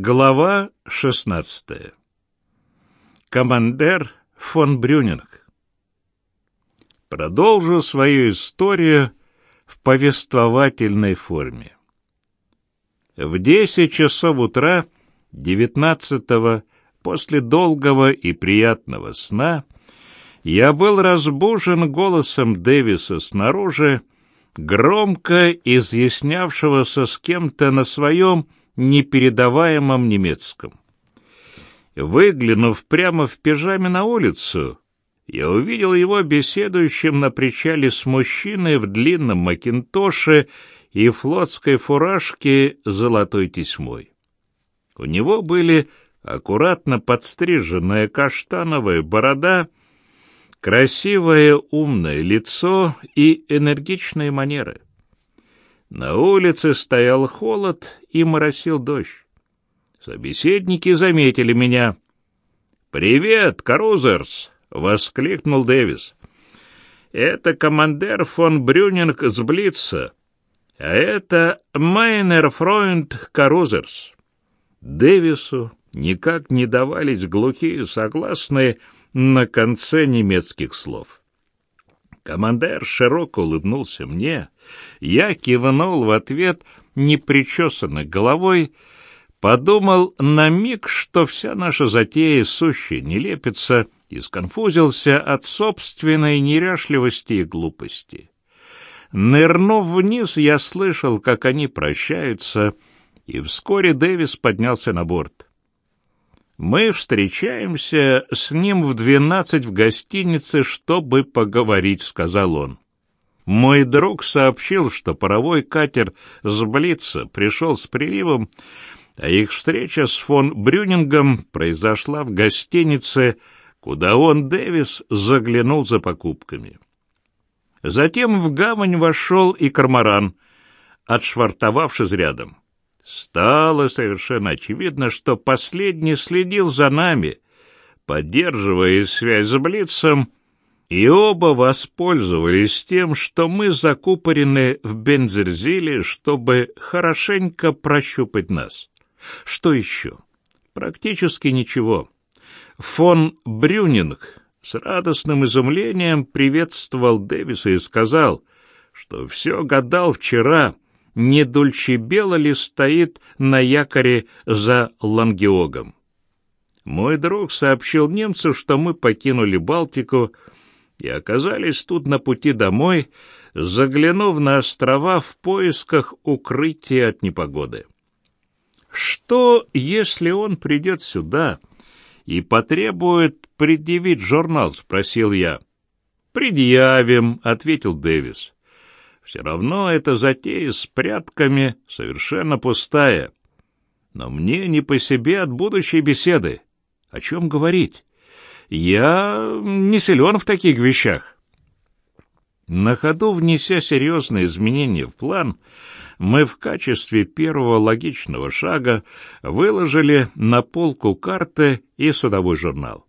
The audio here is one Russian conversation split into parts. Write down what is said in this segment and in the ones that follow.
Глава 16. Командер фон Брюнинг. Продолжу свою историю в повествовательной форме. В 10 часов утра 19-го, после долгого и приятного сна, я был разбужен голосом Дэвиса снаружи, громко изъяснявшегося с кем-то на своем непередаваемом немецком. Выглянув прямо в пижаме на улицу, я увидел его беседующим на причале с мужчиной в длинном макинтоше и флотской фуражке золотой тесьмой. У него были аккуратно подстриженная каштановая борода, красивое умное лицо и энергичные манеры. На улице стоял холод и моросил дождь. Собеседники заметили меня. «Привет, Карузерс!» — воскликнул Дэвис. «Это командир фон Брюнинг с Блица, а это Майнер Фройнд Карузерс». Дэвису никак не давались глухие согласные на конце немецких слов. Командир широко улыбнулся мне. Я кивнул в ответ непричесанной головой, подумал на миг, что вся наша затея сущая нелепица, и сконфузился от собственной неряшливости и глупости. Нырнув вниз, я слышал, как они прощаются, и вскоре Дэвис поднялся на борт. Мы встречаемся с ним в двенадцать в гостинице, чтобы поговорить, — сказал он. Мой друг сообщил, что паровой катер с Блица пришел с приливом, а их встреча с фон Брюнингом произошла в гостинице, куда он, Дэвис, заглянул за покупками. Затем в гавань вошел и Кармаран, отшвартовавшись рядом. Стало совершенно очевидно, что последний следил за нами, поддерживая связь с Блицем, и оба воспользовались тем, что мы закупорены в Бензерзиле, чтобы хорошенько прощупать нас. Что еще? Практически ничего. Фон Брюнинг с радостным изумлением приветствовал Дэвиса и сказал, что все гадал вчера — не Дульчебела ли стоит на якоре за Лангеогом. Мой друг сообщил немцу, что мы покинули Балтику и оказались тут на пути домой, заглянув на острова в поисках укрытия от непогоды. Что, если он придет сюда и потребует предъявить журнал, спросил я. «Предъявим», — ответил Дэвис. Все равно эта затея с прятками совершенно пустая. Но мне не по себе от будущей беседы. О чем говорить? Я не силен в таких вещах. На ходу, внеся серьезные изменения в план, мы в качестве первого логичного шага выложили на полку карты и судовой журнал.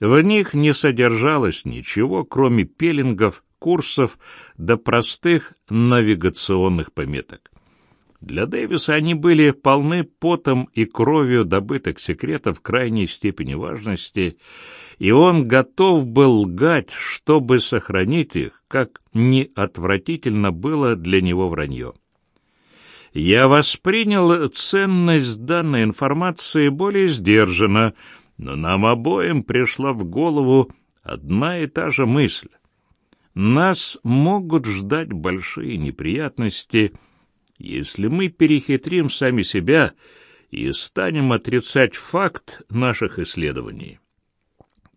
В них не содержалось ничего, кроме пеленгов, курсов до простых навигационных пометок. Для Дэвиса они были полны потом и кровью добытых секретов крайней степени важности, и он готов был лгать, чтобы сохранить их, как неотвратительно было для него вранье. Я воспринял ценность данной информации более сдержанно, но нам обоим пришла в голову одна и та же мысль. Нас могут ждать большие неприятности, если мы перехитрим сами себя и станем отрицать факт наших исследований.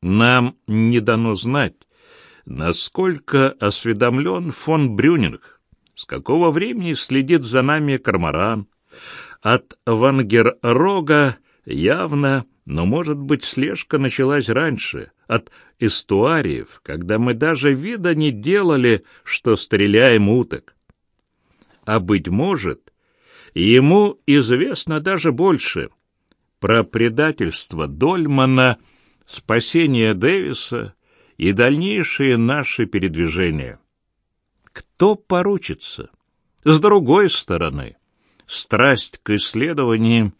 Нам не дано знать, насколько осведомлен фон Брюнинг, с какого времени следит за нами Кармаран. От Вангеррога явно но, может быть, слежка началась раньше, от эстуариев, когда мы даже вида не делали, что стреляем уток. А, быть может, ему известно даже больше про предательство Дольмана, спасение Дэвиса и дальнейшие наши передвижения. Кто поручится? С другой стороны, страсть к исследованиям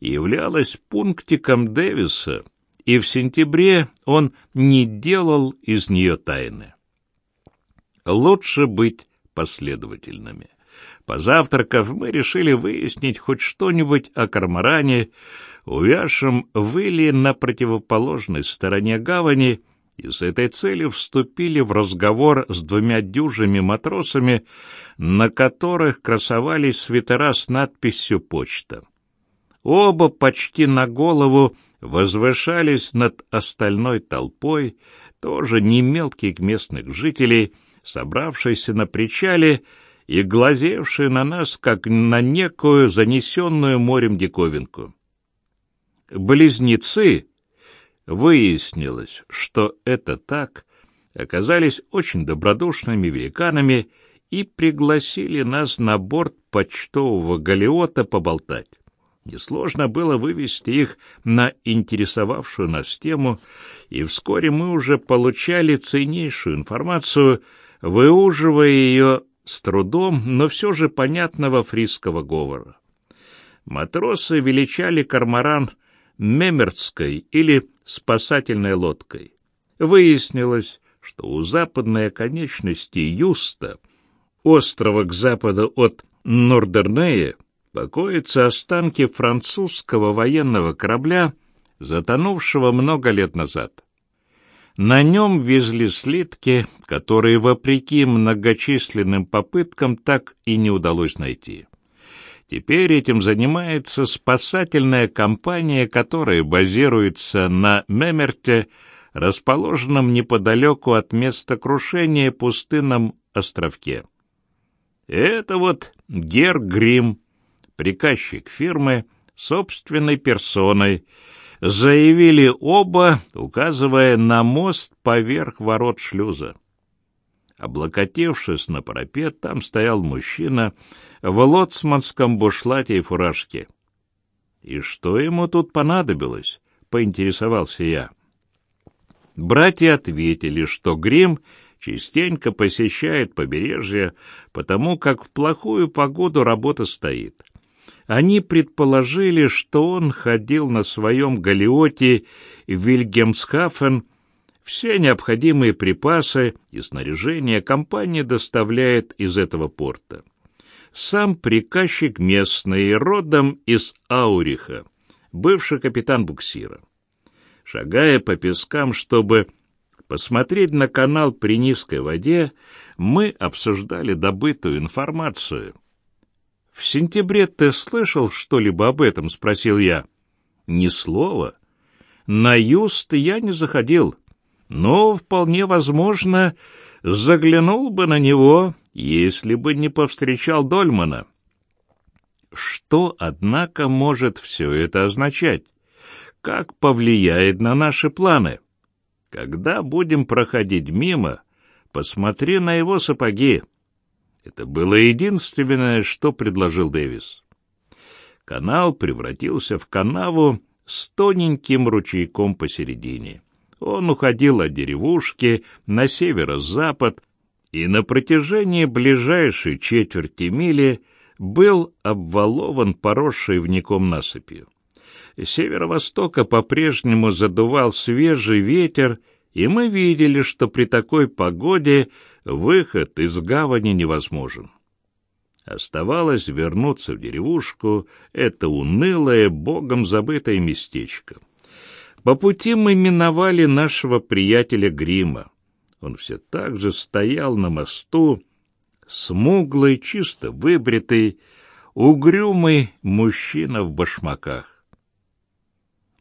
являлась пунктиком Дэвиса, и в сентябре он не делал из нее тайны. Лучше быть последовательными. Позавтракав, мы решили выяснить хоть что-нибудь о Кармаране, увязшем выли на противоположной стороне гавани, и с этой целью вступили в разговор с двумя дюжими матросами, на которых красовались свитера с надписью «Почта». Оба почти на голову возвышались над остальной толпой, тоже не мелких местных жителей, собравшейся на причале и глазевшие на нас, как на некую занесенную морем диковинку. Близнецы, выяснилось, что это так, оказались очень добродушными великанами и пригласили нас на борт почтового галеота поболтать. Несложно было вывести их на интересовавшую нас тему, и вскоре мы уже получали ценнейшую информацию, выуживая ее с трудом, но все же понятного фрисского говора. Матросы величали кармаран Мемерцкой или спасательной лодкой. Выяснилось, что у западной оконечности Юста, острова к западу от Нордернея, покоятся останки французского военного корабля, затонувшего много лет назад. На нем везли слитки, которые, вопреки многочисленным попыткам, так и не удалось найти. Теперь этим занимается спасательная компания, которая базируется на Мемерте, расположенном неподалеку от места крушения пустынном островке. Это вот Гер Грим, приказчик фирмы, собственной персоной, заявили оба, указывая на мост поверх ворот шлюза. Облокотившись на парапет, там стоял мужчина в лоцманском бушлате и фуражке. «И что ему тут понадобилось?» — поинтересовался я. Братья ответили, что Грим частенько посещает побережье, потому как в плохую погоду работа стоит. Они предположили, что он ходил на своем галиоте в Вильгемсхафен. Все необходимые припасы и снаряжение компания доставляет из этого порта. Сам приказчик местный, родом из Ауриха, бывший капитан буксира. Шагая по пескам, чтобы посмотреть на канал при низкой воде, мы обсуждали добытую информацию — «В сентябре ты слышал что-либо об этом?» — спросил я. «Ни слова. На юст я не заходил, но, вполне возможно, заглянул бы на него, если бы не повстречал Дольмана». Что, однако, может все это означать? Как повлияет на наши планы? Когда будем проходить мимо, посмотри на его сапоги. Это было единственное, что предложил Дэвис. Канал превратился в канаву с тоненьким ручейком посередине. Он уходил от деревушки на северо-запад и на протяжении ближайшей четверти мили был обвалован поросшей вником насыпью. С северо-востока по-прежнему задувал свежий ветер, и мы видели, что при такой погоде выход из гавани невозможен. Оставалось вернуться в деревушку, это унылое, богом забытое местечко. По пути мы миновали нашего приятеля Грима. Он все так же стоял на мосту, смуглый, чисто выбритый, угрюмый мужчина в башмаках.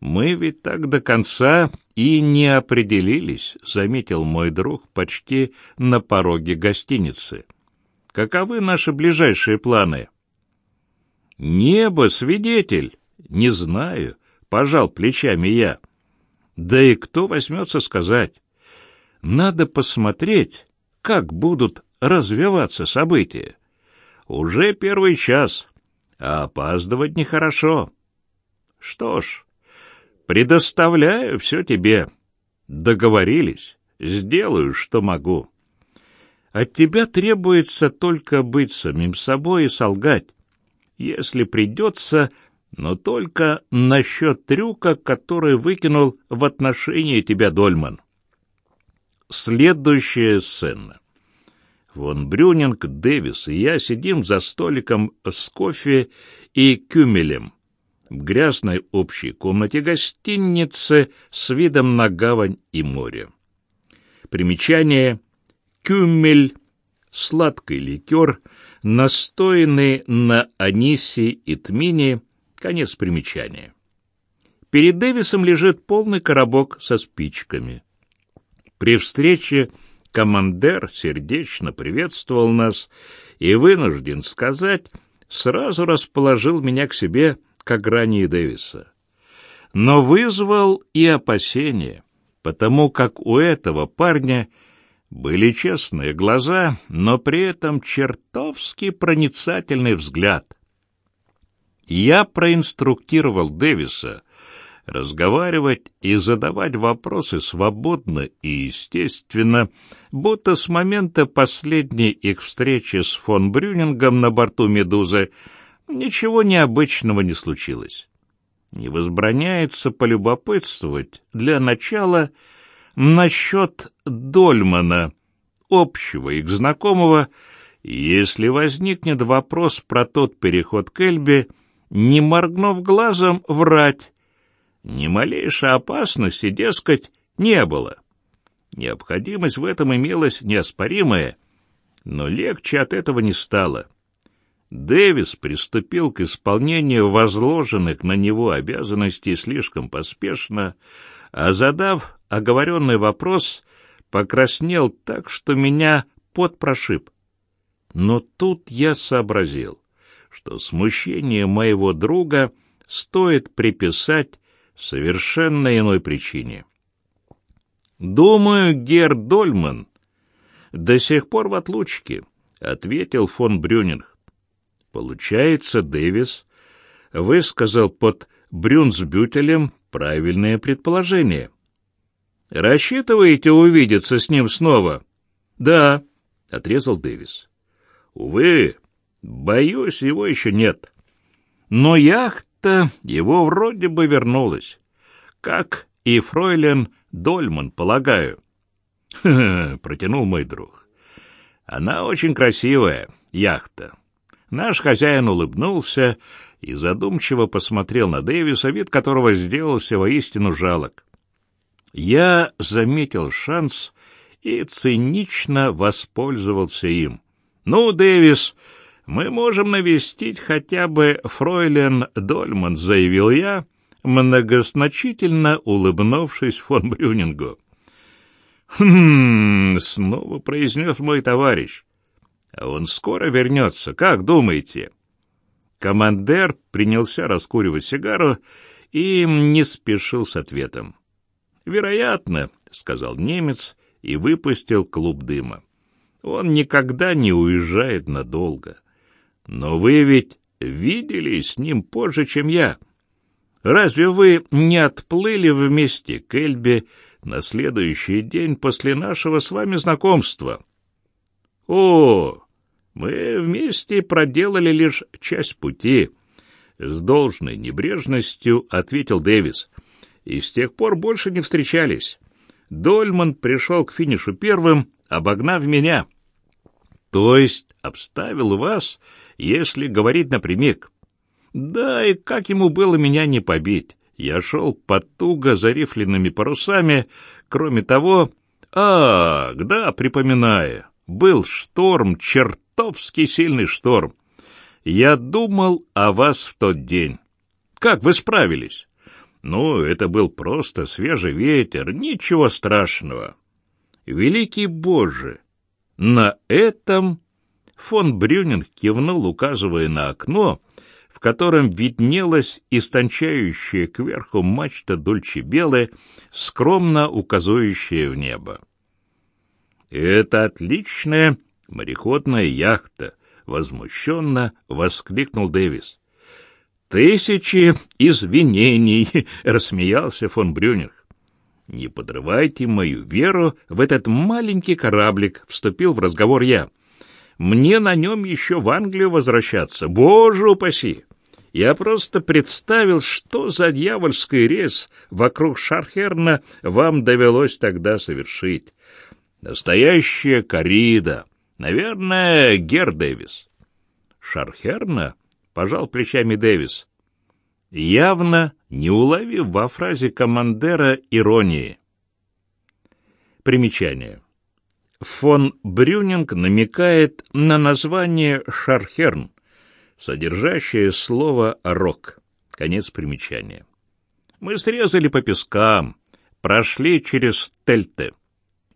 «Мы ведь так до конца и не определились», — заметил мой друг почти на пороге гостиницы. «Каковы наши ближайшие планы?» «Небо, свидетель!» «Не знаю», — пожал плечами я. «Да и кто возьмется сказать? Надо посмотреть, как будут развиваться события. Уже первый час, а опаздывать нехорошо. Что ж, Предоставляю все тебе. Договорились. Сделаю, что могу. От тебя требуется только быть самим собой и солгать. Если придется, но только насчет трюка, который выкинул в отношении тебя Дольман. Следующая сцена. Вон Брюнинг, Дэвис и я сидим за столиком с кофе и кюмелем в грязной общей комнате гостиницы с видом на гавань и море. Примечание. Кюмель — сладкий ликер, настоянный на анисе и тмине. Конец примечания. Перед Дэвисом лежит полный коробок со спичками. При встрече командир сердечно приветствовал нас и вынужден сказать, сразу расположил меня к себе к грани Дэвиса. Но вызвал и опасения, потому как у этого парня были честные глаза, но при этом чертовски проницательный взгляд. Я проинструктировал Дэвиса разговаривать и задавать вопросы свободно и естественно, будто с момента последней их встречи с фон Брюнингом на борту «Медузы» ничего необычного не случилось. Не возбраняется полюбопытствовать для начала насчет Дольмана, общего их знакомого, если возникнет вопрос про тот переход к Эльбе, не моргнув глазом, врать. Ни малейшей опасности, дескать, не было. Необходимость в этом имелась неоспоримая, но легче от этого не стало. Дэвис приступил к исполнению возложенных на него обязанностей слишком поспешно, а задав оговоренный вопрос, покраснел так, что меня пот прошиб. Но тут я сообразил, что смущение моего друга стоит приписать совершенно иной причине. «Думаю, Гер Дольман до сих пор в отлучке», — ответил фон Брюнинг. Получается, Дэвис высказал под Брюнсбютелем правильное предположение. «Рассчитываете увидеться с ним снова?» «Да», — отрезал Дэвис. «Увы, боюсь, его еще нет. Но яхта его вроде бы вернулась, как и фройлен Дольман, полагаю». «Ха -ха, протянул мой друг. «Она очень красивая, яхта». Наш хозяин улыбнулся и задумчиво посмотрел на Дэвиса, вид которого сделался воистину жалок. Я заметил шанс и цинично воспользовался им. «Ну, Дэвис, мы можем навестить хотя бы фройлен Дольман», — заявил я, многозначительно улыбнувшись фон Брюнингу. «Хм...» — снова произнес мой товарищ. Он скоро вернется, как думаете?» Командер принялся раскуривать сигару и не спешил с ответом. «Вероятно», — сказал немец и выпустил клуб дыма. «Он никогда не уезжает надолго. Но вы ведь видели с ним позже, чем я. Разве вы не отплыли вместе к Эльбе на следующий день после нашего с вами знакомства?» «О, мы вместе проделали лишь часть пути. С должной небрежностью ответил Дэвис. И с тех пор больше не встречались. Дольман пришел к финишу первым, обогнав меня. То есть обставил вас, если говорить напрямик. Да, и как ему было меня не побить. Я шел под туго зарифленными парусами. Кроме того... Ах, да, припоминая, был шторм, черт чертовски сильный шторм. Я думал о вас в тот день. Как вы справились? Ну, это был просто свежий ветер, ничего страшного. Великий Боже! На этом фон Брюнинг кивнул, указывая на окно, в котором виднелась истончающая кверху мачта Дольче Белая, скромно указывающая в небо. «Это отличная Мореходная яхта, возмущенно воскликнул Дэвис. Тысячи извинений, рассмеялся фон Брюнинг. Не подрывайте мою веру в этот маленький кораблик, вступил в разговор я. Мне на нем еще в Англию возвращаться, боже упаси! Я просто представил, что за дьявольский рейс вокруг Шархерна вам довелось тогда совершить. Настоящая корида. Наверное, Гер Дэвис. Шархерна? Пожал плечами Дэвис. Явно не уловив во фразе командера иронии. Примечание. Фон Брюнинг намекает на название Шархерн, содержащее слово «рок». Конец примечания. Мы срезали по пескам, прошли через Тельте.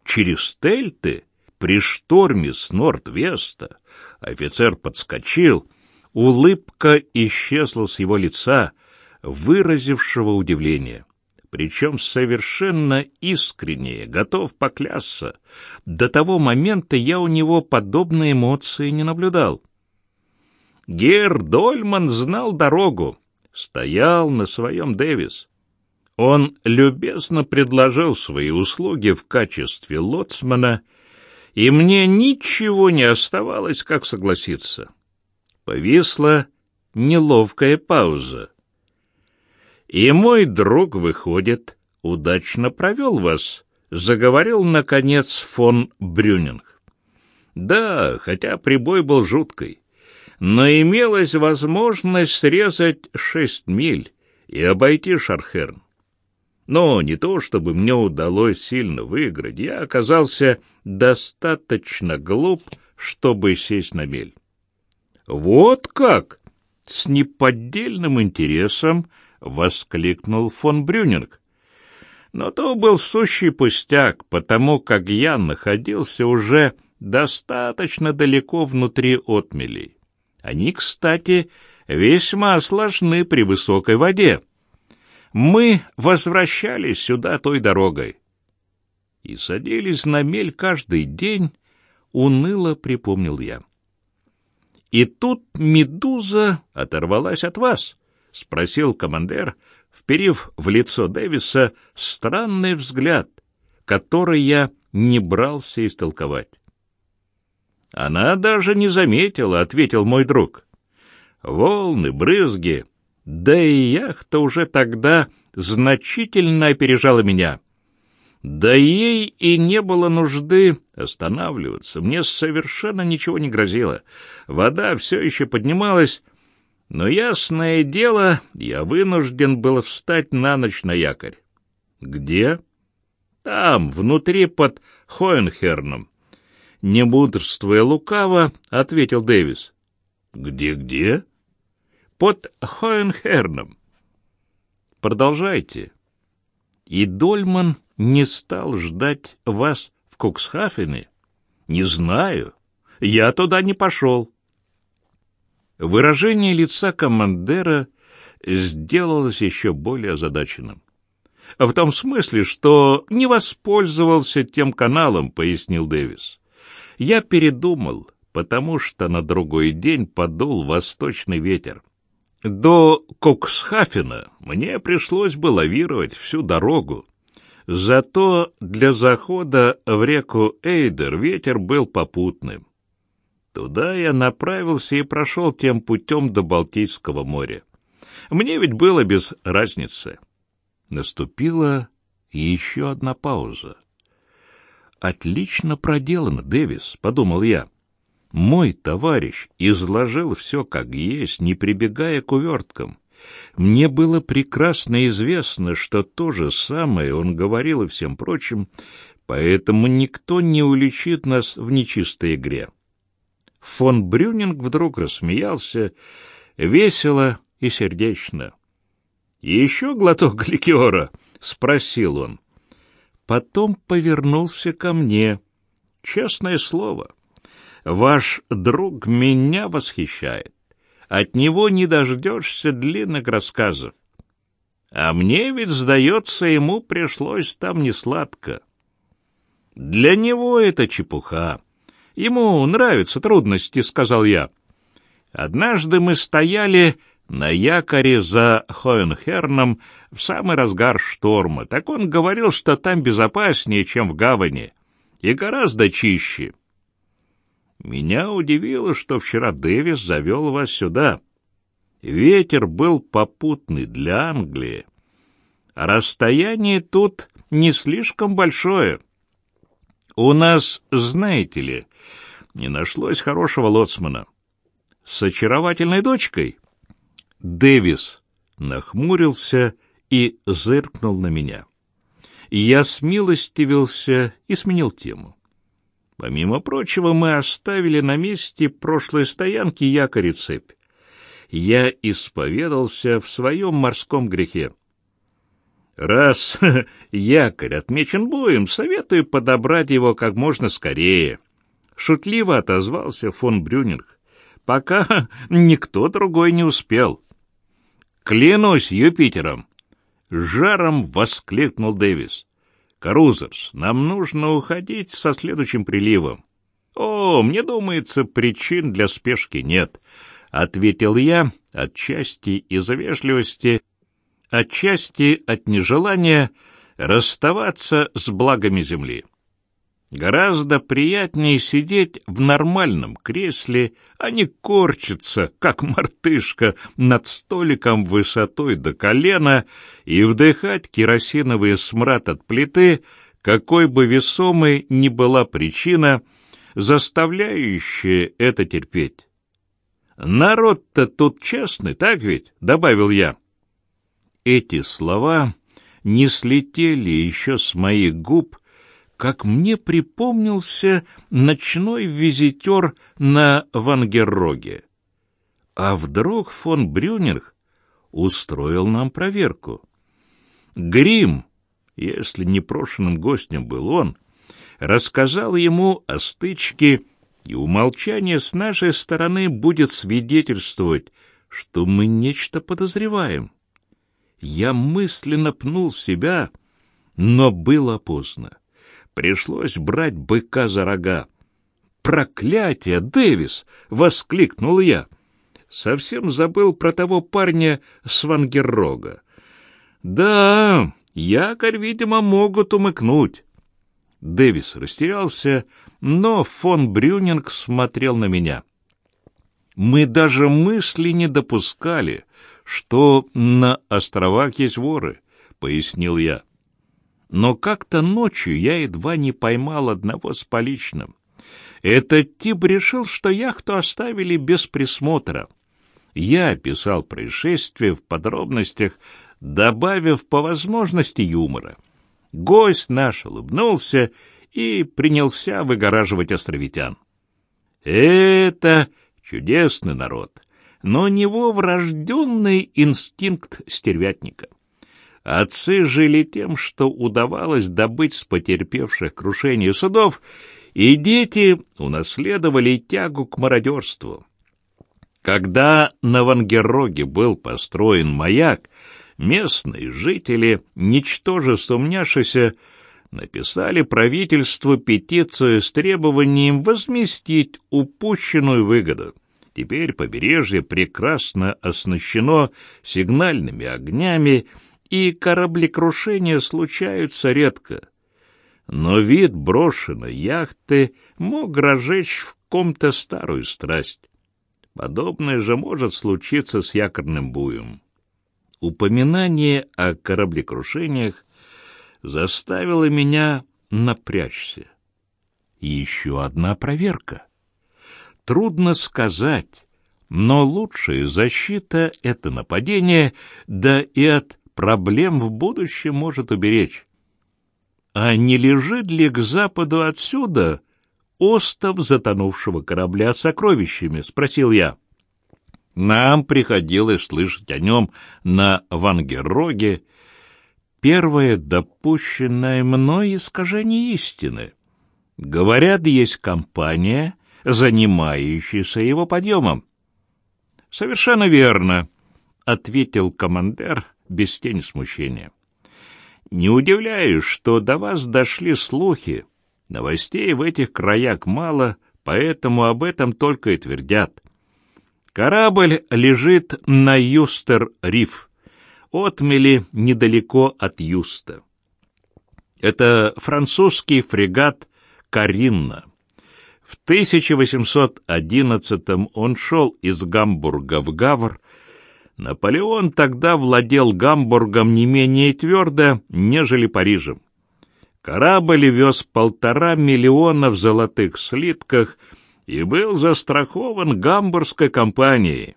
Через Тельте? При шторме с Норд-Веста офицер подскочил, улыбка исчезла с его лица, выразившего удивление причем совершенно искренне, готов поклясться. До того момента я у него подобной эмоции не наблюдал. Гер Дольман знал дорогу, стоял на своем Дэвис. Он любезно предложил свои услуги в качестве лоцмана, и мне ничего не оставалось, как согласиться. Повисла неловкая пауза. И мой друг, выходит, удачно провел вас, — заговорил, наконец, фон Брюнинг. Да, хотя прибой был жуткой, но имелась возможность срезать шесть миль и обойти Шархерн. Но не то, чтобы мне удалось сильно выиграть, я оказался достаточно глуп, чтобы сесть на мель. Вот как! С неподдельным интересом — воскликнул фон Брюнинг. Но то был сущий пустяк, потому как я находился уже достаточно далеко внутри отмелей. Они, кстати, весьма сложны при высокой воде. Мы возвращались сюда той дорогой и садились на мель каждый день, уныло припомнил я. И тут медуза оторвалась от вас. — спросил командир, вперив в лицо Дэвиса странный взгляд, который я не брался истолковать. «Она даже не заметила», — ответил мой друг. «Волны, брызги, да и яхта уже тогда значительно опережала меня. Да ей и не было нужды останавливаться, мне совершенно ничего не грозило. Вода все еще поднималась, но, ясное дело, я вынужден был встать на ночь на якорь. Где? Там, внутри, под Хоенхерном. Не мудрствуя лукаво, ответил Дэвис. Где-где? Под Хоенхерном. Продолжайте. И Дольман не стал ждать вас в Куксхафене? Не знаю. Я туда не пошел. Выражение лица командира сделалось еще более озадаченным. В том смысле, что не воспользовался тем каналом, пояснил Дэвис. Я передумал, потому что на другой день подул восточный ветер. До Коксхафена мне пришлось бы лавировать всю дорогу. Зато для захода в реку Эйдер ветер был попутным. Туда я направился и прошел тем путем до Балтийского моря. Мне ведь было без разницы. Наступила еще одна пауза. «Отлично проделано, Дэвис», — подумал я. «Мой товарищ изложил все как есть, не прибегая к уверткам. Мне было прекрасно известно, что то же самое он говорил и всем прочим, поэтому никто не уличит нас в нечистой игре». Фон Брюнинг вдруг рассмеялся, весело и сердечно. «Еще глоток ликера?» — спросил он. Потом повернулся ко мне. «Честное слово, ваш друг меня восхищает. От него не дождешься длинных рассказов. А мне ведь, сдается, ему пришлось там несладко. Для него это чепуха. Ему нравятся трудности, — сказал я. Однажды мы стояли на якоре за Хоенхерном в самый разгар шторма. Так он говорил, что там безопаснее, чем в гавани, и гораздо чище. Меня удивило, что вчера Дэвис завел вас сюда. Ветер был попутный для Англии. А расстояние тут не слишком большое. У нас, знаете ли, не нашлось хорошего лоцмана. С очаровательной дочкой? Дэвис нахмурился и зыркнул на меня. Я смилостивился и сменил тему. Помимо прочего, мы оставили на месте прошлой стоянки якорь и цепь. Я исповедался в своем морском грехе. Раз якорь отмечен боем, советую подобрать его как можно скорее. Шутливо отозвался фон Брюнинг. Пока никто другой не успел. Клянусь Юпитером! Жаром воскликнул Дэвис. Карузерс, нам нужно уходить со следующим приливом. О, мне думается, причин для спешки нет, ответил я, отчасти из-за вежливости, отчасти от нежелания расставаться с благами земли. Гораздо приятнее сидеть в нормальном кресле, а не корчиться, как мартышка, над столиком высотой до колена и вдыхать керосиновый смрад от плиты, какой бы весомой ни была причина, заставляющая это терпеть. «Народ-то тут честный, так ведь?» — добавил я. Эти слова не слетели еще с моих губ, как мне припомнился ночной визитер на Вангерроге. А вдруг фон Брюнинг устроил нам проверку? Грим, если непрошенным гостем был он, рассказал ему о стычке, и умолчание с нашей стороны будет свидетельствовать, что мы нечто подозреваем. Я мысленно пнул себя, но было поздно. Пришлось брать быка за рога. «Проклятие, Дэвис!» — воскликнул я. Совсем забыл про того парня с Вангеррога. «Да, якорь, видимо, могут умыкнуть». Дэвис растерялся, но фон Брюнинг смотрел на меня. Мы даже мысли не допускали, что на островах есть воры, — пояснил я но как-то ночью я едва не поймал одного с поличным. Этот тип решил, что яхту оставили без присмотра. Я описал происшествие в подробностях, добавив по возможности юмора. Гость наш улыбнулся и принялся выгораживать островитян. Это чудесный народ, но у него врожденный инстинкт стервятника. Отцы жили тем, что удавалось добыть с потерпевших крушение судов, и дети унаследовали тягу к мародерству. Когда на Вангероге был построен маяк, местные жители, ничтоже сумняшися, написали правительству петицию с требованием возместить упущенную выгоду. Теперь побережье прекрасно оснащено сигнальными огнями и кораблекрушения случаются редко. Но вид брошенной яхты мог разжечь в ком-то старую страсть. Подобное же может случиться с якорным буем. Упоминание о кораблекрушениях заставило меня напрячься. Еще одна проверка. Трудно сказать, но лучшая защита — это нападение, да и от проблем в будущем может уберечь. А не лежит ли к западу отсюда остов затонувшего корабля с сокровищами? — спросил я. Нам приходилось слышать о нем на Вангероге. Первое допущенное мной искажение истины. Говорят, есть компания, занимающаяся его подъемом. — Совершенно верно, — ответил командир, без тени смущения. «Не удивляюсь, что до вас дошли слухи. Новостей в этих краях мало, поэтому об этом только и твердят. Корабль лежит на Юстер-Риф, отмели недалеко от Юста. Это французский фрегат «Каринна». В 1811 он шел из Гамбурга в Гавр, Наполеон тогда владел Гамбургом не менее твердо, нежели Парижем. Корабль вез полтора миллиона в золотых слитках и был застрахован гамбургской компанией.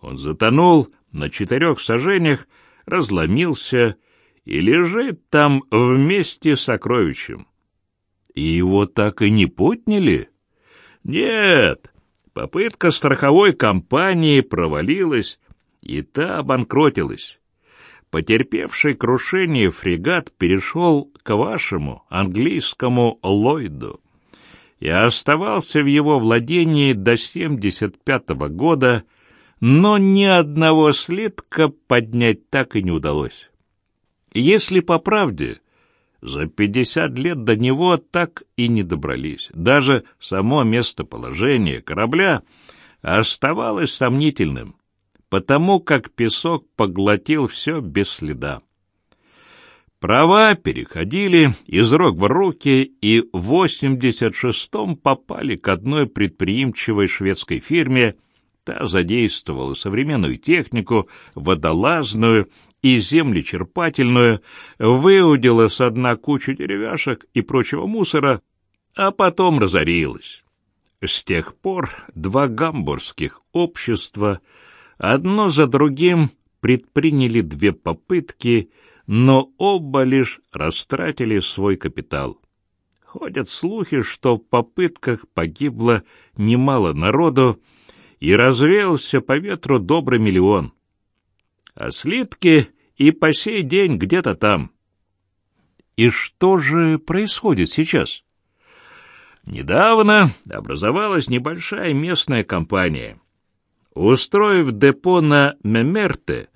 Он затонул на четырех сажениях, разломился и лежит там вместе с сокровищем. И его так и не подняли? Нет, попытка страховой компании провалилась, и та обанкротилась потерпевший крушение фрегат перешел к вашему английскому Ллойду и оставался в его владении до 75 -го года, но ни одного слитка поднять так и не удалось. Если по правде, за 50 лет до него так и не добрались. Даже само местоположение корабля оставалось сомнительным потому как песок поглотил все без следа. Права переходили из рук в руки и в 86-м попали к одной предприимчивой шведской фирме, та задействовала современную технику, водолазную и землечерпательную, выудила с дна кучу деревяшек и прочего мусора, а потом разорилась. С тех пор два гамбургских общества — Одно за другим предприняли две попытки, но оба лишь растратили свой капитал. Ходят слухи, что в попытках погибло немало народу, и развеялся по ветру добрый миллион. А слитки и по сей день где-то там. И что же происходит сейчас? Недавно образовалась небольшая местная компания — Устроив депо на Мемерте,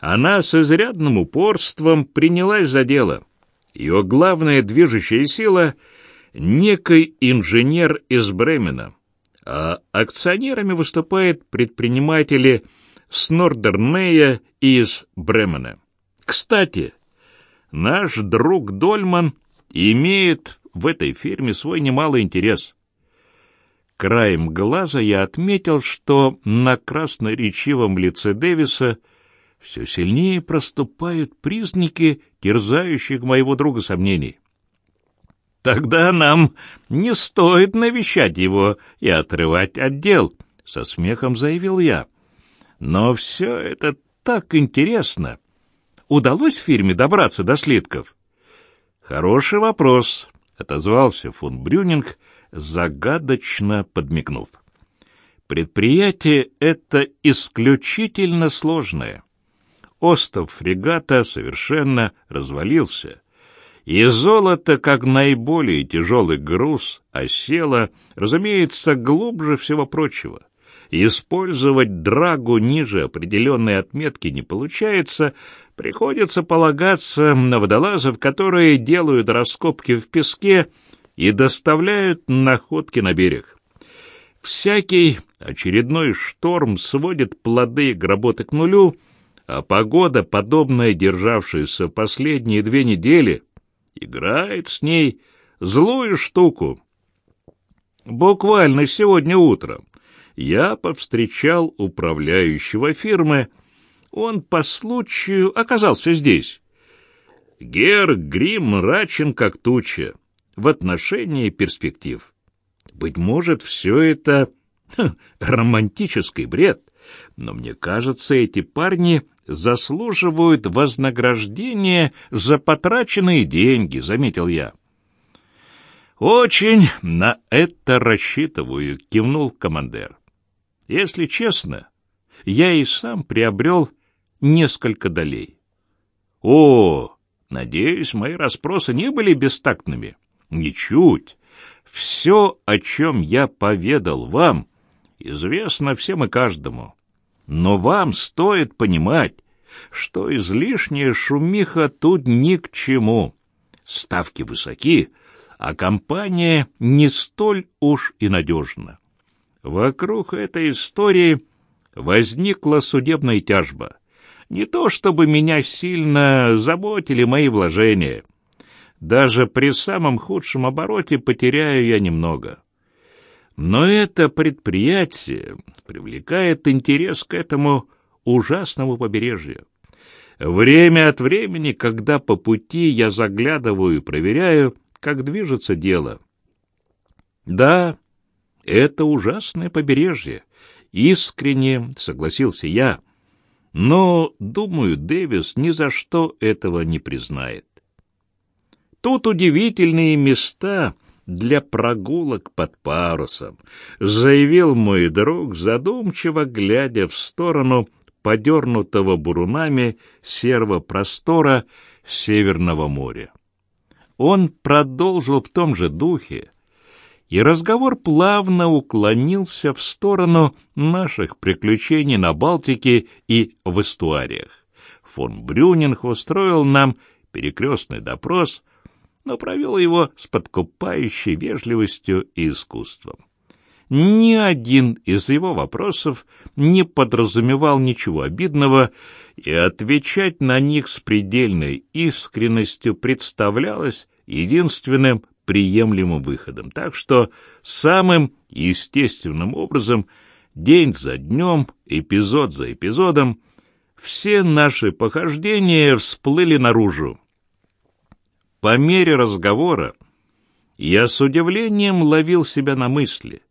она с изрядным упорством принялась за дело. Ее главная движущая сила — некий инженер из Бремена, а акционерами выступают предприниматели с Нордернея и из Бремена. Кстати, наш друг Дольман имеет в этой фирме свой немалый интерес. Краем глаза я отметил, что на красноречивом лице Дэвиса все сильнее проступают признаки терзающих моего друга сомнений. «Тогда нам не стоит навещать его и отрывать отдел», — со смехом заявил я. «Но все это так интересно. Удалось фирме добраться до слитков?» «Хороший вопрос», — отозвался фон Брюнинг, — загадочно подмигнув. Предприятие это исключительно сложное. Остов фрегата совершенно развалился, и золото, как наиболее тяжелый груз, осело, разумеется, глубже всего прочего. Использовать драгу ниже определенной отметки не получается, приходится полагаться на водолазов, которые делают раскопки в песке и доставляют находки на берег. Всякий очередной шторм сводит плоды гработы к нулю, а погода, подобная державшаяся последние две недели, играет с ней злую штуку. Буквально сегодня утром я повстречал управляющего фирмы. Он по случаю оказался здесь. Гер Грим мрачен, как туча в отношении перспектив. Быть может, все это ха, романтический бред, но мне кажется, эти парни заслуживают вознаграждения за потраченные деньги, заметил я. Очень на это рассчитываю, кивнул командир. Если честно, я и сам приобрел несколько долей. О, надеюсь, мои расспросы не были бестактными. Ничуть. Все, о чем я поведал вам, известно всем и каждому. Но вам стоит понимать, что излишняя шумиха тут ни к чему. Ставки высоки, а компания не столь уж и надежна. Вокруг этой истории возникла судебная тяжба. Не то чтобы меня сильно заботили мои вложения — даже при самом худшем обороте потеряю я немного. Но это предприятие привлекает интерес к этому ужасного побережья. Время от времени, когда по пути я заглядываю и проверяю, как движется дело. Да, это ужасное побережье, искренне согласился я. Но, думаю, Дэвис ни за что этого не признает. Тут удивительные места для прогулок под парусом, заявил мой друг, задумчиво глядя в сторону подернутого бурунами серого простора Северного моря. Он продолжил в том же духе, и разговор плавно уклонился в сторону наших приключений на Балтике и в эстуариях. Фон Брюнинг устроил нам перекрестный допрос, но провел его с подкупающей вежливостью и искусством. Ни один из его вопросов не подразумевал ничего обидного, и отвечать на них с предельной искренностью представлялось единственным приемлемым выходом. Так что самым естественным образом, день за днем, эпизод за эпизодом, все наши похождения всплыли наружу. По мере разговора я с удивлением ловил себя на мысли,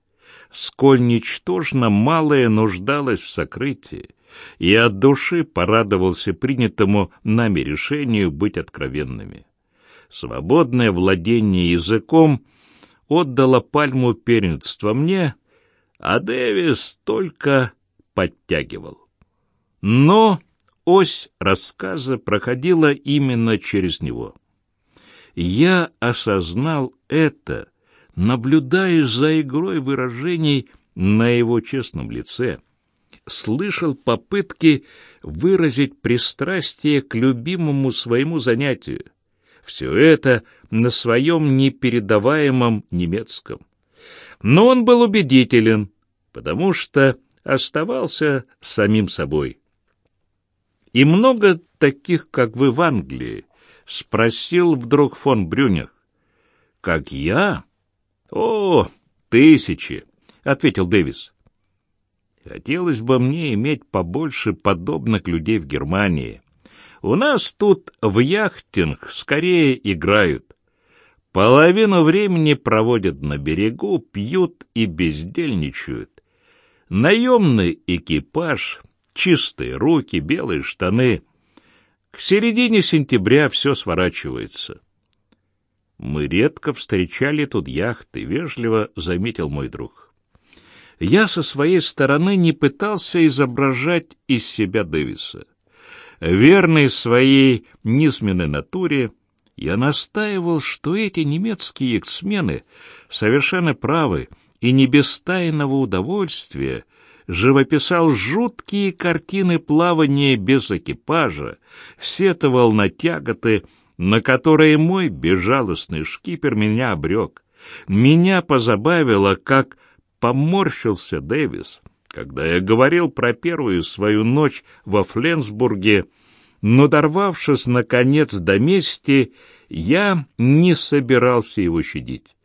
сколь ничтожно малое нуждалось в сокрытии, и от души порадовался принятому нами решению быть откровенными свободное владение языком отдало пальму первенства мне, а Дэвис только подтягивал. Но ось рассказа проходила именно через него. Я осознал это, наблюдая за игрой выражений на его честном лице, слышал попытки выразить пристрастие к любимому своему занятию, все это на своем непередаваемом немецком. Но он был убедителен, потому что оставался самим собой. «И много таких, как вы в Англии?» — спросил вдруг фон Брюнях. «Как я?» «О, тысячи!» — ответил Дэвис. «Хотелось бы мне иметь побольше подобных людей в Германии. У нас тут в яхтинг скорее играют. Половину времени проводят на берегу, пьют и бездельничают. Наемный экипаж, чистые руки, белые штаны. К середине сентября все сворачивается. Мы редко встречали тут яхты, вежливо заметил мой друг. Я со своей стороны не пытался изображать из себя Дэвиса. Верный своей низменной натуре, я настаивал, что эти немецкие эксмены совершенно правы и не без тайного удовольствия живописал жуткие картины плавания без экипажа, сетовал на тяготы, на которые мой безжалостный шкипер меня обрек. Меня позабавило, как поморщился Дэвис — когда я говорил про первую свою ночь во Фленсбурге, но, дорвавшись, наконец, до мести, я не собирался его щадить.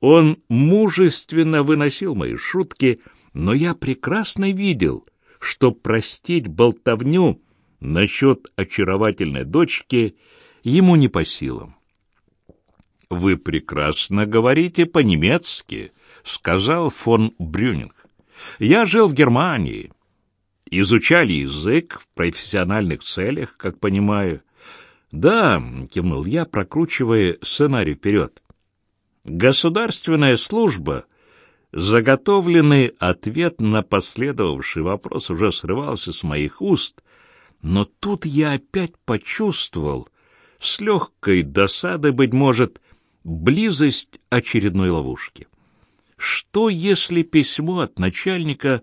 Он мужественно выносил мои шутки, но я прекрасно видел, что простить болтовню насчет очаровательной дочки ему не по силам. — Вы прекрасно говорите по-немецки, — сказал фон Брюнинг. Я жил в Германии. Изучали язык в профессиональных целях, как понимаю. Да, кивнул я, прокручивая сценарий вперед. Государственная служба, заготовленный ответ на последовавший вопрос уже срывался с моих уст, но тут я опять почувствовал, с легкой досадой, быть может, близость очередной ловушки. Что, если письмо от начальника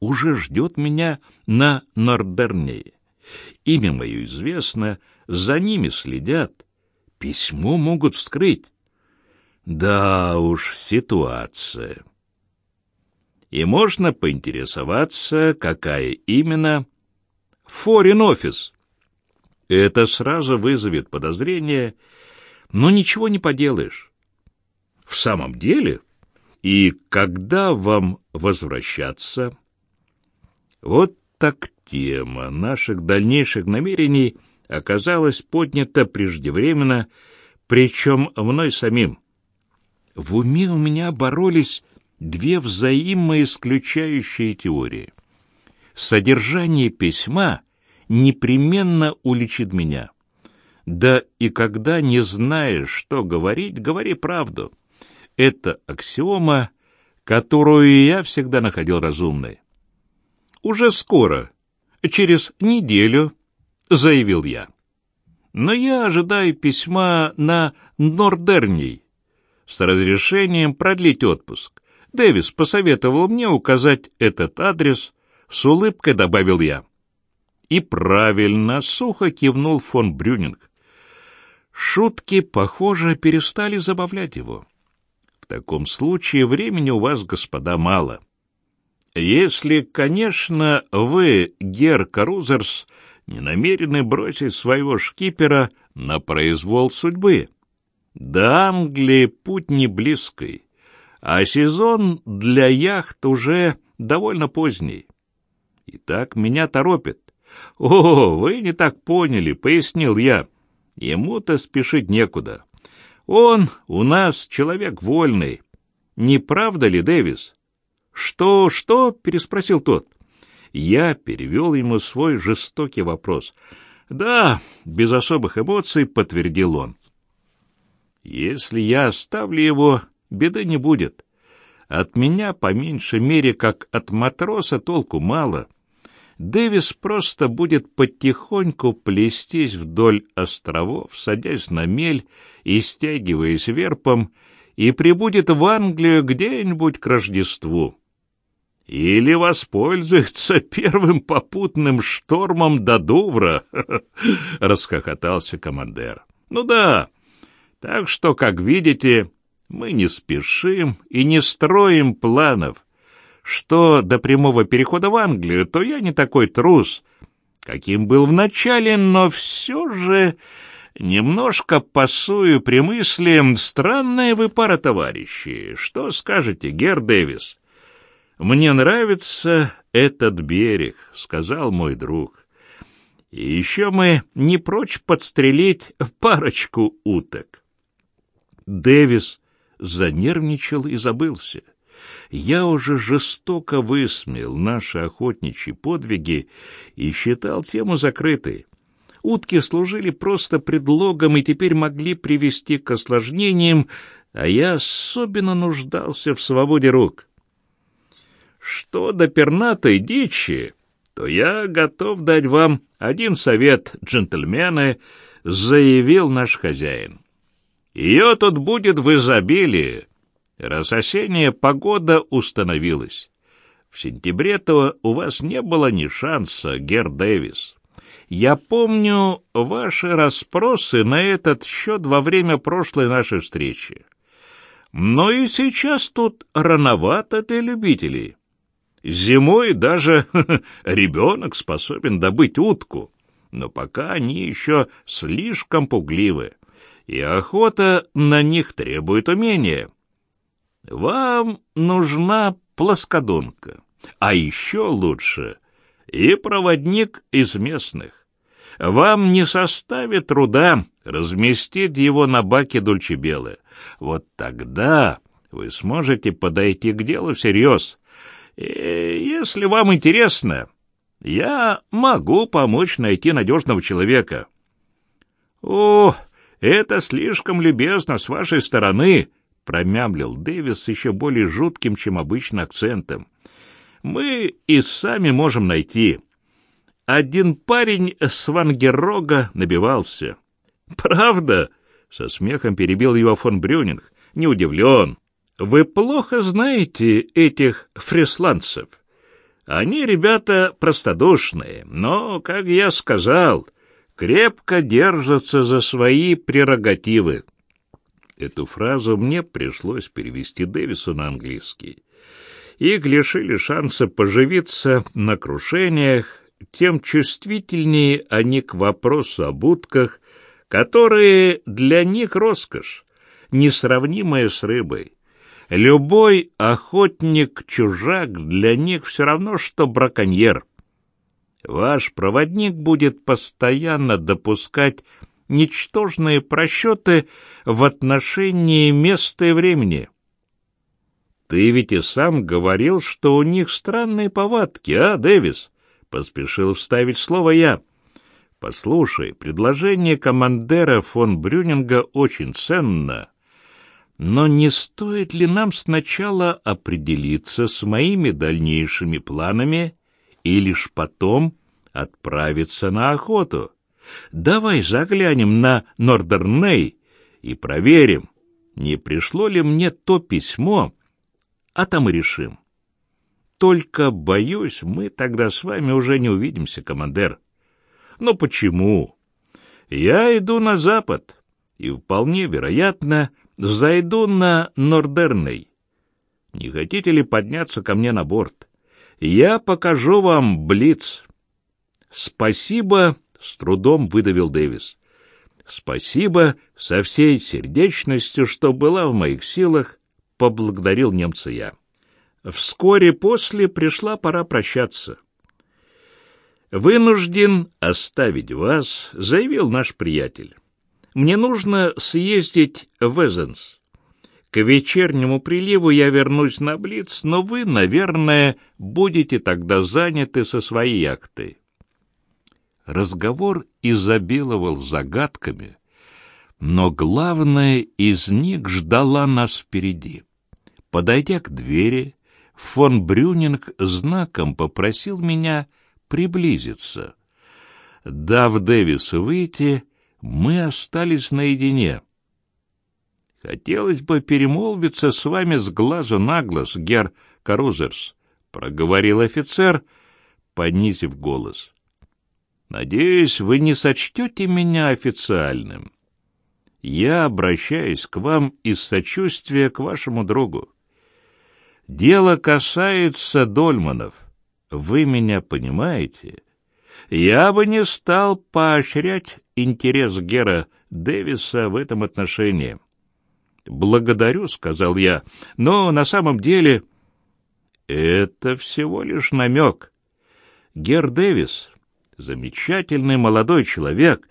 уже ждет меня на Нордернее? Имя мое известно, за ними следят. Письмо могут вскрыть. Да уж, ситуация. И можно поинтересоваться, какая именно форин офис. Это сразу вызовет подозрение, но ничего не поделаешь. В самом деле, и когда вам возвращаться? Вот так тема наших дальнейших намерений оказалась поднята преждевременно, причем мной самим. В уме у меня боролись две взаимоисключающие теории. Содержание письма непременно уличит меня. Да и когда не знаешь, что говорить, говори правду. Это аксиома, которую я всегда находил разумной. «Уже скоро, через неделю», — заявил я. «Но я ожидаю письма на Нордерней с разрешением продлить отпуск. Дэвис посоветовал мне указать этот адрес, с улыбкой добавил я. И правильно, сухо кивнул фон Брюнинг. Шутки, похоже, перестали забавлять его. В таком случае времени у вас, господа, мало. Если, конечно, вы, Гер Карузерс, не намерены бросить своего шкипера на произвол судьбы. До Англии путь не близкий, а сезон для яхт уже довольно поздний. Итак, меня торопит. «О, вы не так поняли», — пояснил я. Ему-то спешить некуда. Он у нас человек вольный. Не правда ли, Дэвис? Что, что? переспросил тот. Я перевел ему свой жестокий вопрос. Да, без особых эмоций подтвердил он. Если я оставлю его, беды не будет. От меня, по меньшей мере, как от матроса, толку мало. Дэвис просто будет потихоньку плестись вдоль островов, садясь на мель и стягиваясь верпом, и прибудет в Англию где-нибудь к Рождеству. Или воспользуется первым попутным штормом до Дувра, — расхохотался командир. Ну да, так что, как видите, мы не спешим и не строим планов. Что до прямого перехода в Англию, то я не такой трус, каким был вначале, но все же немножко пасую при мысли «Странная вы пара, товарищи. Что скажете, Гер Дэвис?» «Мне нравится этот берег», — сказал мой друг. «И еще мы не прочь подстрелить парочку уток». Дэвис занервничал и забылся я уже жестоко высмеял наши охотничьи подвиги и считал тему закрытой. Утки служили просто предлогом и теперь могли привести к осложнениям, а я особенно нуждался в свободе рук. Что до пернатой дичи, то я готов дать вам один совет, джентльмены, заявил наш хозяин. Ее тут будет в изобилии, раз осенняя погода установилась. В сентябре-то у вас не было ни шанса, Гер Дэвис. Я помню ваши расспросы на этот счет во время прошлой нашей встречи. Но и сейчас тут рановато для любителей. Зимой даже ребенок способен добыть утку, но пока они еще слишком пугливы, и охота на них требует умения. Вам нужна плоскодонка, а еще лучше и проводник из местных. Вам не составит труда разместить его на баке Дульчебелы. Вот тогда вы сможете подойти к делу всерьез. И если вам интересно, я могу помочь найти надежного человека. — О, это слишком любезно с вашей стороны, — промямлил Дэвис еще более жутким, чем обычно, акцентом. «Мы и сами можем найти. Один парень с Вангерога набивался». «Правда?» — со смехом перебил его фон Брюнинг. «Не удивлен. Вы плохо знаете этих фрисландцев. Они ребята простодушные, но, как я сказал, крепко держатся за свои прерогативы. Эту фразу мне пришлось перевести Дэвису на английский. Их лишили шанса поживиться на крушениях, тем чувствительнее они к вопросу об утках, которые для них роскошь, несравнимая с рыбой. Любой охотник-чужак для них все равно, что браконьер. Ваш проводник будет постоянно допускать ничтожные просчеты в отношении места и времени. Ты ведь и сам говорил, что у них странные повадки, а, Дэвис? Поспешил вставить слово я. Послушай, предложение командира фон Брюнинга очень ценно, но не стоит ли нам сначала определиться с моими дальнейшими планами и лишь потом отправиться на охоту? Давай заглянем на Нордерней и проверим, не пришло ли мне то письмо, а там и решим. Только, боюсь, мы тогда с вами уже не увидимся, командир. Но почему? Я иду на запад, и вполне вероятно зайду на Нордерней. Не хотите ли подняться ко мне на борт? Я покажу вам Блиц. Спасибо, с трудом выдавил Дэвис. Спасибо со всей сердечностью, что была в моих силах, поблагодарил немца я. Вскоре после пришла пора прощаться. «Вынужден оставить вас», — заявил наш приятель. «Мне нужно съездить в Эзенс. К вечернему приливу я вернусь на Блиц, но вы, наверное, будете тогда заняты со своей яхтой». Разговор изобиловал загадками, но главное из них ждала нас впереди. Подойдя к двери, фон Брюнинг знаком попросил меня приблизиться. Дав Дэвису выйти, мы остались наедине. «Хотелось бы перемолвиться с вами с глазу на глаз, гер Карузерс», — проговорил офицер, понизив голос. «Надеюсь, вы не сочтете меня официальным. Я обращаюсь к вам из сочувствия к вашему другу. Дело касается Дольманов. Вы меня понимаете? Я бы не стал поощрять интерес Гера Дэвиса в этом отношении. «Благодарю», — сказал я, — «но на самом деле...» «Это всего лишь намек. Гер Дэвис — замечательный молодой человек,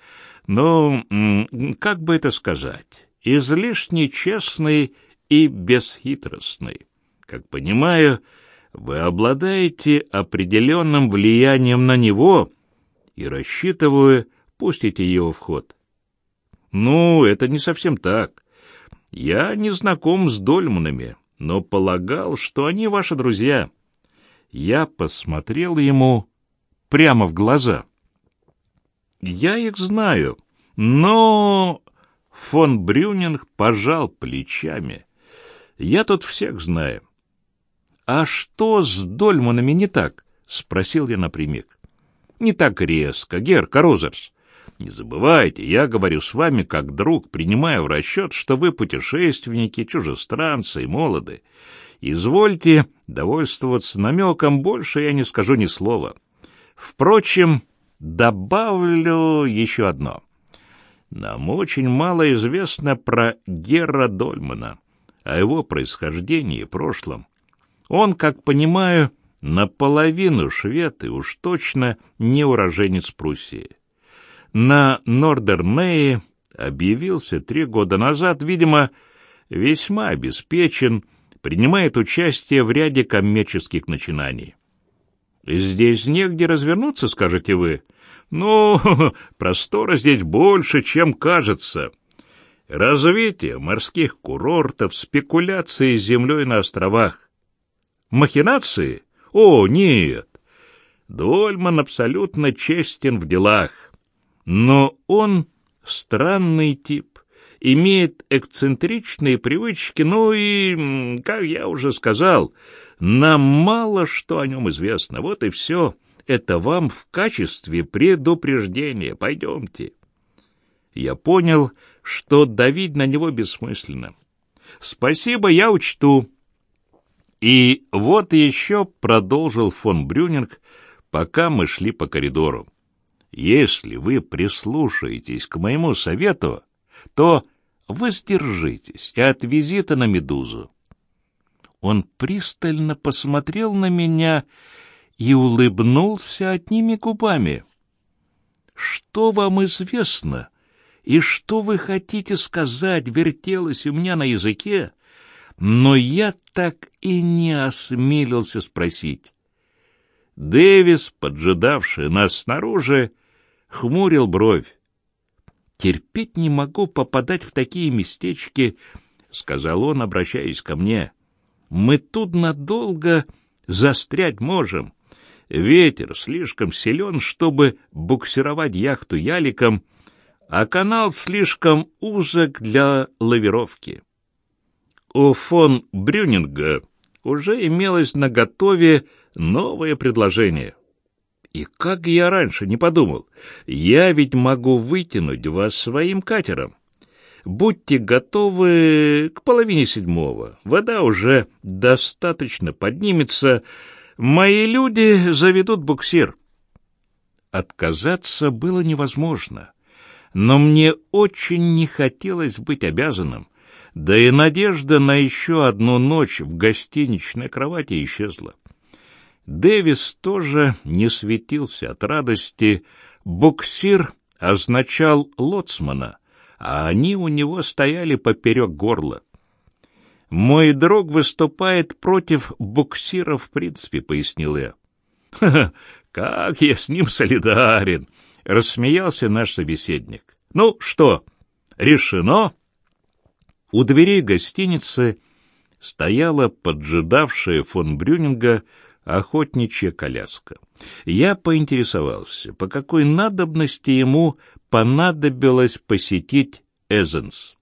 но, как бы это сказать, излишне честный и бесхитростный. Как понимаю, вы обладаете определенным влиянием на него и рассчитываю пустить его в ход. Ну, это не совсем так. Я не знаком с Дольманами, но полагал, что они ваши друзья. Я посмотрел ему прямо в глаза. Я их знаю, но... Фон Брюнинг пожал плечами. Я тут всех знаю. «А что с Дольманами не так?» — спросил я напрямик. «Не так резко, Гер Карузерс. Не забывайте, я говорю с вами как друг, принимая в расчет, что вы путешественники, чужестранцы и молоды. Извольте довольствоваться намеком, больше я не скажу ни слова. Впрочем, добавлю еще одно. Нам очень мало известно про Гера Дольмана, о его происхождении и прошлом. Он, как понимаю, наполовину швед и уж точно не уроженец Пруссии. На Нордернее объявился три года назад, видимо, весьма обеспечен, принимает участие в ряде коммерческих начинаний. «Здесь негде развернуться, скажете вы?» «Ну, простора здесь больше, чем кажется. Развитие морских курортов, спекуляции с землей на островах. Махинации? О, нет. Дольман абсолютно честен в делах. Но он странный тип, имеет эксцентричные привычки, ну и, как я уже сказал, нам мало что о нем известно. Вот и все. Это вам в качестве предупреждения. Пойдемте. Я понял, что давить на него бессмысленно. Спасибо, я учту. И вот еще продолжил фон Брюнинг, пока мы шли по коридору. Если вы прислушаетесь к моему совету, то воздержитесь и от визита на Медузу. Он пристально посмотрел на меня, и улыбнулся одними губами. «Что вам известно и что вы хотите сказать?» вертелось у меня на языке, но я так и не осмелился спросить. Дэвис, поджидавший нас снаружи, хмурил бровь. «Терпеть не могу попадать в такие местечки», — сказал он, обращаясь ко мне. «Мы тут надолго застрять можем. Ветер слишком силен, чтобы буксировать яхту яликом, а канал слишком узок для лавировки». У фон Брюнинга уже имелось наготове новое предложение. И как я раньше не подумал, я ведь могу вытянуть вас своим катером. Будьте готовы к половине седьмого. Вода уже достаточно поднимется. Мои люди заведут буксир. Отказаться было невозможно, но мне очень не хотелось быть обязанным. Да и надежда на еще одну ночь в гостиничной кровати исчезла. Дэвис тоже не светился от радости. Буксир означал лоцмана, а они у него стояли поперек горла. «Мой друг выступает против буксира в принципе», — пояснил я. «Ха-ха, как я с ним солидарен!» — рассмеялся наш собеседник. «Ну что, решено?» У дверей гостиницы стояла поджидавшая фон Брюнинга охотничья коляска. Я поинтересовался, по какой надобности ему понадобилось посетить Эзенс.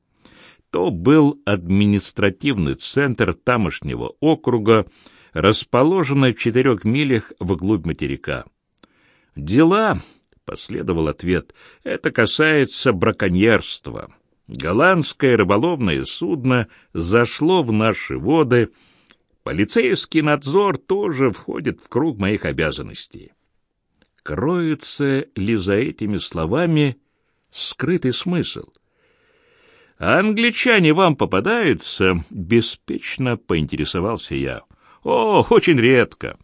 То был административный центр тамошнего округа, расположенный в четырех милях вглубь материка. «Дела», — последовал ответ, — «это касается браконьерства». Голландское рыболовное судно зашло в наши воды. Полицейский надзор тоже входит в круг моих обязанностей. Кроется ли за этими словами скрытый смысл? «А англичане вам попадаются?» — беспечно поинтересовался я. «О, очень редко.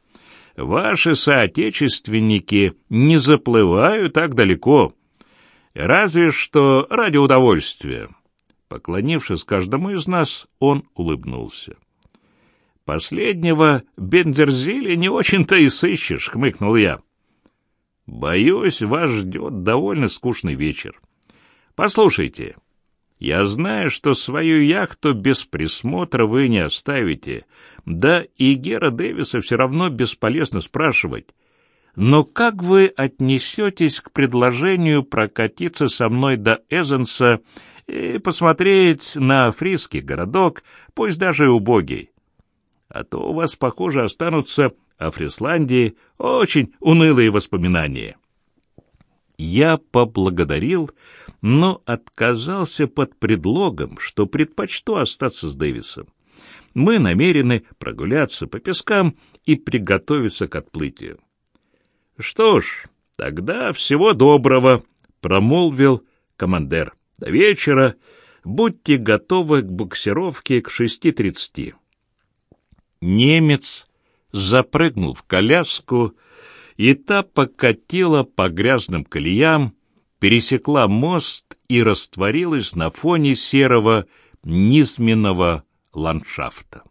Ваши соотечественники не заплывают так далеко». Разве что ради удовольствия. Поклонившись каждому из нас, он улыбнулся. «Последнего Бендерзиля не очень-то и сыщешь», — хмыкнул я. «Боюсь, вас ждет довольно скучный вечер. Послушайте, я знаю, что свою яхту без присмотра вы не оставите, да и Гера Дэвиса все равно бесполезно спрашивать, но как вы отнесетесь к предложению прокатиться со мной до Эзенса и посмотреть на фриский городок, пусть даже убогий? А то у вас, похоже, останутся о Фрисландии очень унылые воспоминания. Я поблагодарил, но отказался под предлогом, что предпочту остаться с Дэвисом. Мы намерены прогуляться по пескам и приготовиться к отплытию. Что ж, тогда всего доброго, промолвил командир. До вечера будьте готовы к буксировке к шести тридцати. Немец запрыгнул в коляску, и та покатила по грязным колеям, пересекла мост и растворилась на фоне серого низменного ландшафта.